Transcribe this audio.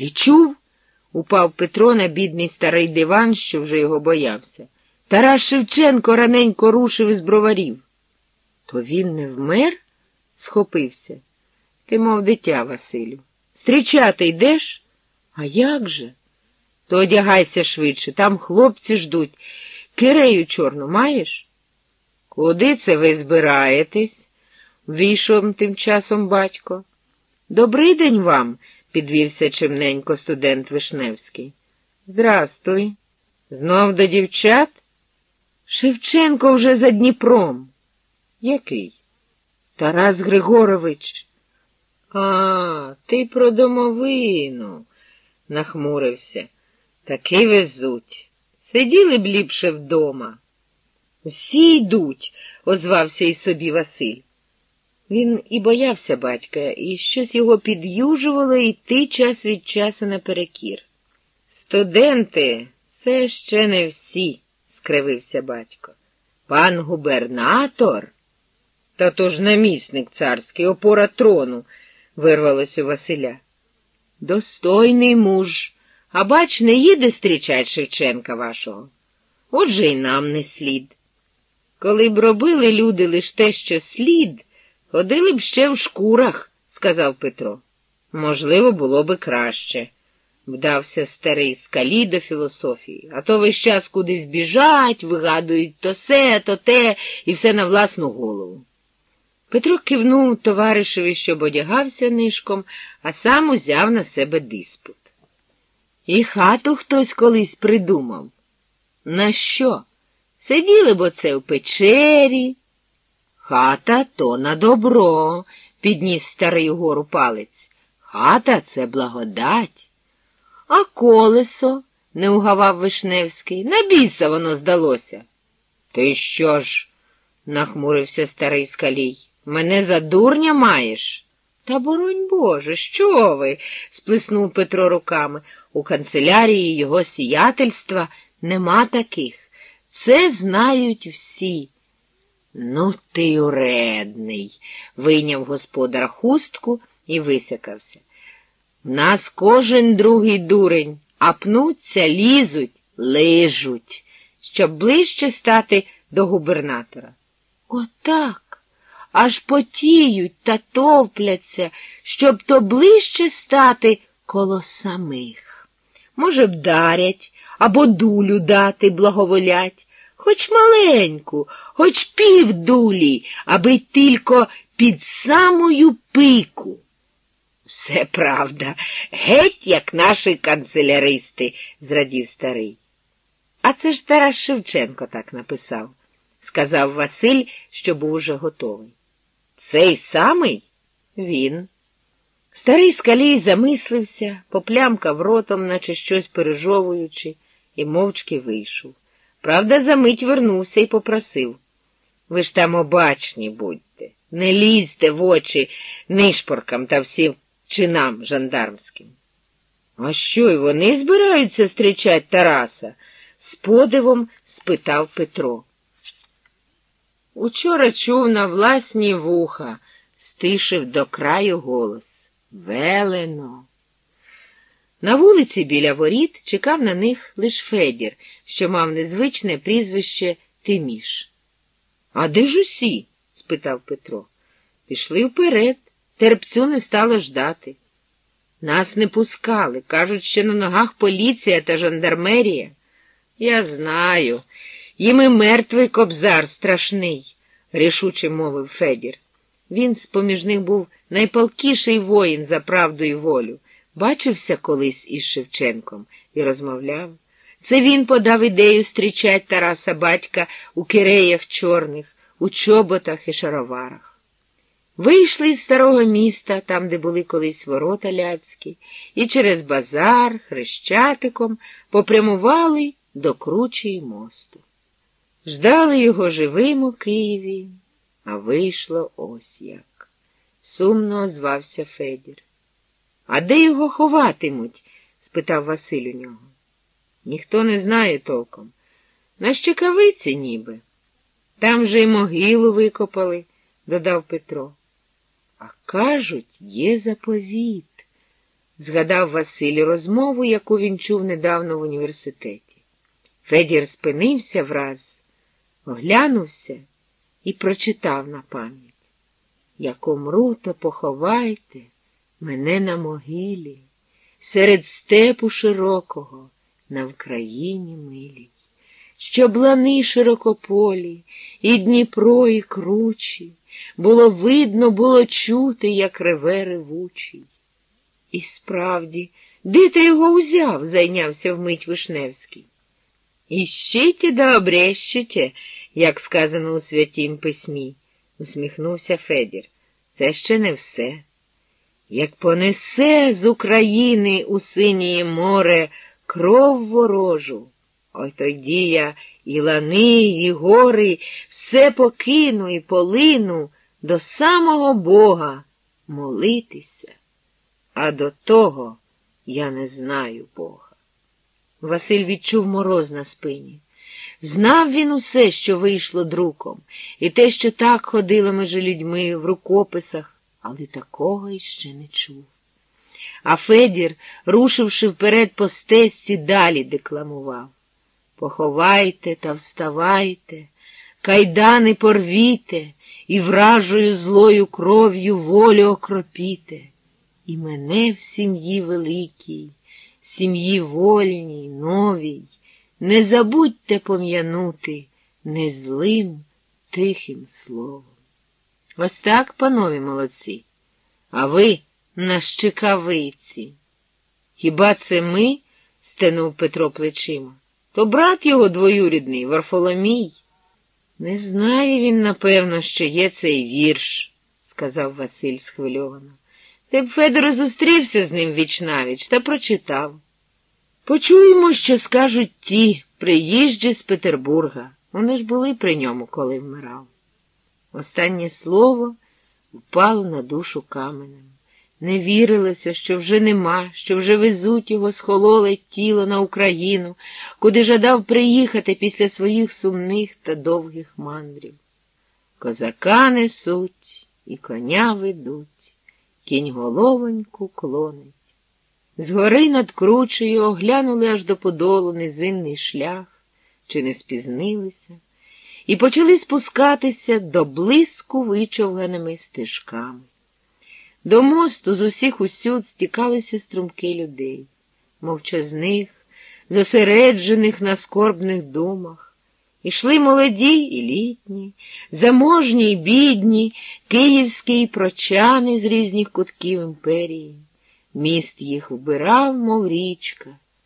Ти чув? упав Петро на бідний старий диван, що вже його боявся. Тарас Шевченко раненько рушив із броварів. То він не вмер? схопився. Ти, мов дитя, Василю. Стрічати йдеш? А як же? То одягайся швидше, там хлопці ждуть. Кирею чорну маєш? Куди це ви збираєтесь? війшов тим часом батько. Добрий день вам, підвівся чимненько студент Вишневський. Здрастуй. Знов до дівчат? Шевченко вже за Дніпром. Який? Тарас Григорович. А, ти про домовину, нахмурився. Таки везуть. Сиділи б ліпше вдома. Всі йдуть, озвався і собі Василь. Він і боявся батька, і щось його під'южувало йти час від часу наперекір. Студенти, це ще не всі, скривився батько. Пан губернатор. Та то ж намісник царський, опора трону, вирвалося Василя. Достойний муж, а бач, не їде зустрічать Шевченка вашого. Отже й нам не слід. Коли б робили люди лиш те, що слід, ходили б ще в шкурах, сказав Петро. Можливо, було би краще, вдався старий скалі до філософії, а то весь час кудись біжать, вигадують то се, то те, і все на власну голову. Петро кивнув товаришеві, щоб одягався нишком, а сам узяв на себе диспут. І хату хтось колись придумав. На що? Сиділи б оце в печері. Хата то на добро, підніс старий гору палець. Хата це благодать. А колесо, не угавав Вишневський, на біса воно здалося. Ти що ж? нахмурився старий скалій. Мене за дурня маєш? Та боронь Боже, що ви? сплеснув Петро руками. У канцелярії його сіятельства нема таких. Це знають всі. Ну, ти уредний, вийняв господар хустку і висякався. Нас кожен другий дурень, а пнуться, лізуть, лижуть, щоб ближче стати до губернатора. Отак. Аж потіють та товпляться, щоб то ближче стати коло самих. Може, вдарять або дулю дати благоволять, хоч маленьку, хоч півдулі, аби тільки під самою пику. Все правда, геть, як наші канцеляристи, зрадів старий. А це ж Тарас Шевченко так написав, сказав Василь, що був уже готовий. Цей самий він. Старий скалій замислився, поплямкав ротом, наче щось пережовуючи, і мовчки вийшов. Правда, за мить вернувся і попросив. Ви ж там обачні будьте, не лізьте в очі нишпоркам та всім чинам жандармським. А що й вони збираються зустрічати Тараса? з подивом спитав Петро. Учора чув на власні вуха, стишив до краю голос. Велено. На вулиці біля воріт чекав на них лиш Федір, що мав незвичне прізвище Тиміш. А де ж усі? спитав Петро. Пішли вперед, терпцю не стало ждати. Нас не пускали, кажуть, що на ногах поліція та жандармерія. Я знаю. Їм і мертвий кобзар страшний, рішуче мовив Федір. Він з поміж них був найпалкіший воїн за правду і волю. Бачився колись із Шевченком і розмовляв. Це він подав ідею зустрічать Тараса батька у киреях чорних, у чоботах і шароварах. Вийшли з старого міста, там, де були колись ворота ляцькі, і через базар, хрещатиком попрямували до кручої мосту. Ждали його живим у Києві, а вийшло ось як. Сумно озвався Федір. А де його ховатимуть? спитав Василь у нього. Ніхто не знає толком. На щекавиці ніби. Там же й могилу викопали, додав Петро. А кажуть, є заповіт. згадав Василь розмову, яку він чув недавно в університеті. Федір спинився враз, оглянувся і прочитав на пам'ять. Як умру, то поховайте мене на могилі, серед степу широкого, на Вкраїні милій, щоб лани широкополі, і Дніпро, і кручі, було видно, було чути, як реве ревучий. І справді, де ти його узяв? зайнявся вмить Вишневський. Іщите да обрещите, як сказано у святім письмі, усміхнувся Федір. Це ще не все. Як понесе з України у синіє море кров ворожу, ой тоді я і лани, і гори, все покину і полину до самого Бога молитися, а до того я не знаю Бога. Василь відчув мороз на спині. Знав він усе, що вийшло друком, і те, що так ходило між людьми в рукописах, але такого іще не чув. А Федір, рушивши вперед по стесці, далі декламував. Поховайте та вставайте, кайдани порвіте і вражою злою кров'ю волю окропіте, і мене в сім'ї великій сім'ї вольній, новій, не забудьте пом'янути незлим, тихим словом. Ось так, панові молодці, а ви на щекавиці. Хіба це ми? стенув Петро плечима. То брат його двоюрідний, Варфоломій. Не знає він, напевно, що є цей вірш, сказав Василь схвильовано. Ти б Федор зустрівся з ним вічнавіч та прочитав. Почуємо, що скажуть ті приїжджі з Петербурга. Вони ж були при ньому, коли вмирав. Останнє слово впало на душу каменем. Не вірилося, що вже нема, що вже везуть його схололе тіло на Україну, куди жадав приїхати після своїх сумних та довгих мандрів. Козака несуть і коня ведуть, кінь головоньку клонить. Згори над кручею оглянули аж до подолу низинний шлях, чи не спізнилися, і почали спускатися до блиску вичовганими стежками. До мосту з усіх усюд стікалися струмки людей, мовчазних, зосереджених на скорбних думах. Ішли молоді і літні, заможні й бідні, київські й прочани з різних кутків імперії. Міст їх вбирав, мов річка,